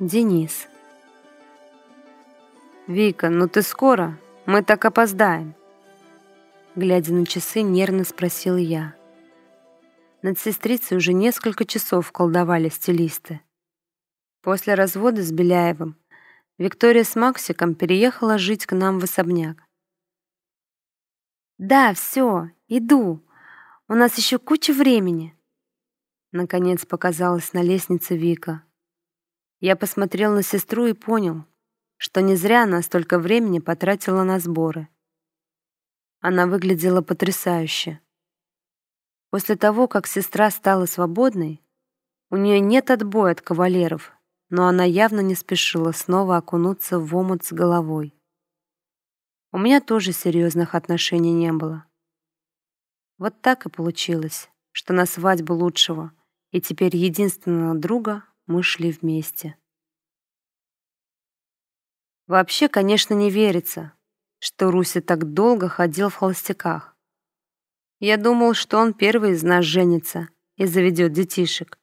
Денис. «Вика, ну ты скоро? Мы так опоздаем!» Глядя на часы, нервно спросил я. Над сестрицей уже несколько часов колдовали стилисты. После развода с Беляевым Виктория с Максиком переехала жить к нам в особняк. «Да, все, иду. У нас еще куча времени». Наконец показалась на лестнице Вика. Я посмотрел на сестру и понял, что не зря она столько времени потратила на сборы. Она выглядела потрясающе. После того, как сестра стала свободной, у нее нет отбоя от кавалеров, но она явно не спешила снова окунуться в омут с головой. У меня тоже серьезных отношений не было. Вот так и получилось, что на свадьбу лучшего и теперь единственного друга мы шли вместе. Вообще, конечно, не верится, что Руся так долго ходил в холостяках. Я думал, что он первый из нас женится и заведет детишек.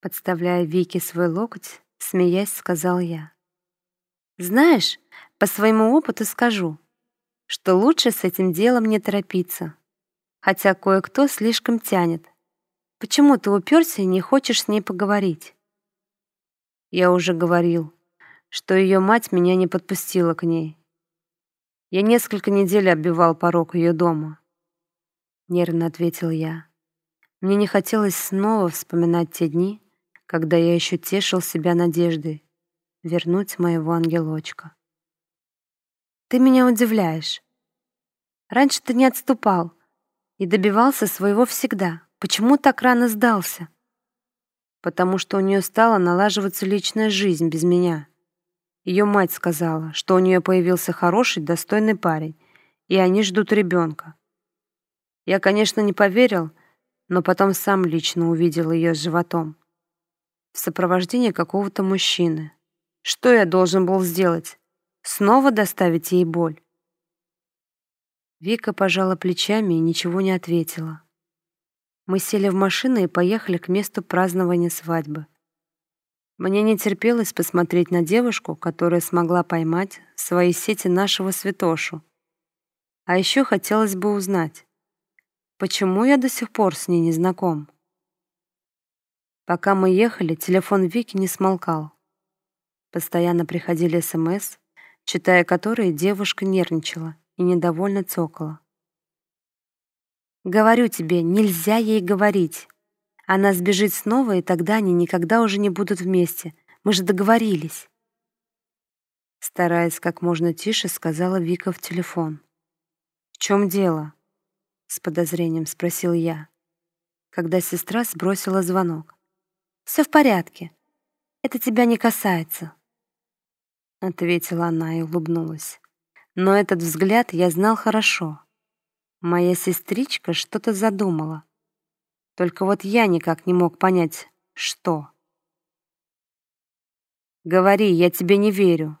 Подставляя Вике свой локоть, смеясь, сказал я. Знаешь, по своему опыту скажу, что лучше с этим делом не торопиться, хотя кое-кто слишком тянет. Почему ты уперся и не хочешь с ней поговорить? Я уже говорил, что ее мать меня не подпустила к ней. Я несколько недель оббивал порог ее дома. Нервно ответил я. Мне не хотелось снова вспоминать те дни, когда я еще тешил себя надеждой вернуть моего ангелочка. Ты меня удивляешь. Раньше ты не отступал и добивался своего всегда. Почему так рано сдался? Потому что у нее стала налаживаться личная жизнь без меня. Ее мать сказала, что у нее появился хороший, достойный парень, и они ждут ребенка. Я, конечно, не поверил, но потом сам лично увидел ее с животом. В сопровождении какого-то мужчины. Что я должен был сделать? Снова доставить ей боль? Вика пожала плечами и ничего не ответила. Мы сели в машину и поехали к месту празднования свадьбы. Мне не терпелось посмотреть на девушку, которая смогла поймать в свои сети нашего святошу. А еще хотелось бы узнать, почему я до сих пор с ней не знаком. Пока мы ехали, телефон Вики не смолкал. Постоянно приходили СМС, читая которые девушка нервничала и недовольно цокала. Говорю тебе, нельзя ей говорить. Она сбежит снова, и тогда они никогда уже не будут вместе. Мы же договорились. Стараясь как можно тише, сказала Вика в телефон. «В чем дело?» — с подозрением спросил я, когда сестра сбросила звонок. «Все в порядке. Это тебя не касается», — ответила она и улыбнулась. Но этот взгляд я знал хорошо. Моя сестричка что-то задумала. Только вот я никак не мог понять, что. «Говори, я тебе не верю».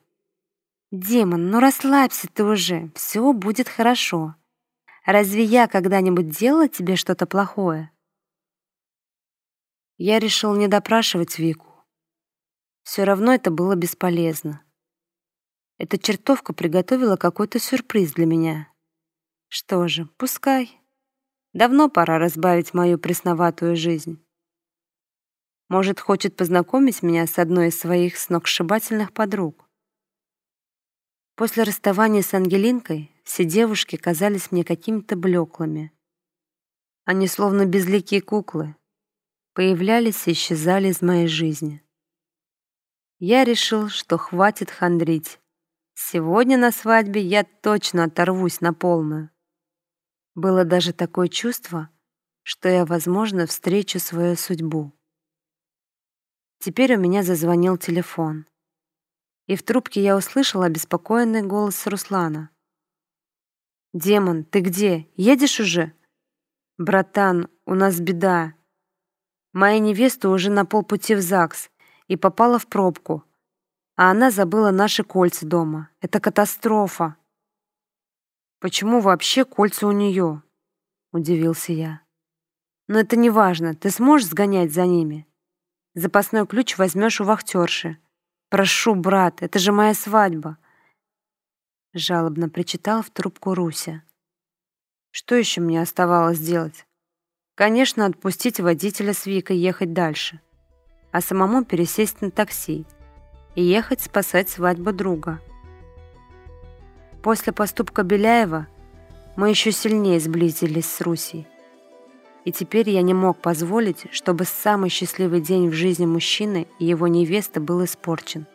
«Демон, ну расслабься ты уже, все будет хорошо. Разве я когда-нибудь делала тебе что-то плохое?» Я решил не допрашивать Вику. Все равно это было бесполезно. Эта чертовка приготовила какой-то сюрприз для меня. Что же, пускай. Давно пора разбавить мою пресноватую жизнь. Может, хочет познакомить меня с одной из своих сногсшибательных подруг. После расставания с Ангелинкой все девушки казались мне какими-то блеклыми. Они словно безликие куклы, появлялись и исчезали из моей жизни. Я решил, что хватит хандрить. Сегодня на свадьбе я точно оторвусь на полную. Было даже такое чувство, что я, возможно, встречу свою судьбу. Теперь у меня зазвонил телефон. И в трубке я услышала обеспокоенный голос Руслана. «Демон, ты где? Едешь уже?» «Братан, у нас беда. Моя невеста уже на полпути в ЗАГС и попала в пробку, а она забыла наши кольца дома. Это катастрофа!» Почему вообще кольца у нее? Удивился я. Но это не важно, ты сможешь сгонять за ними? Запасной ключ возьмешь у вахтерши. Прошу, брат, это же моя свадьба!» Жалобно причитал в трубку Руся. Что еще мне оставалось делать? Конечно, отпустить водителя с Викой ехать дальше, а самому пересесть на такси и ехать спасать свадьбу друга. После поступка Беляева мы еще сильнее сблизились с Русей. И теперь я не мог позволить, чтобы самый счастливый день в жизни мужчины и его невесты был испорчен.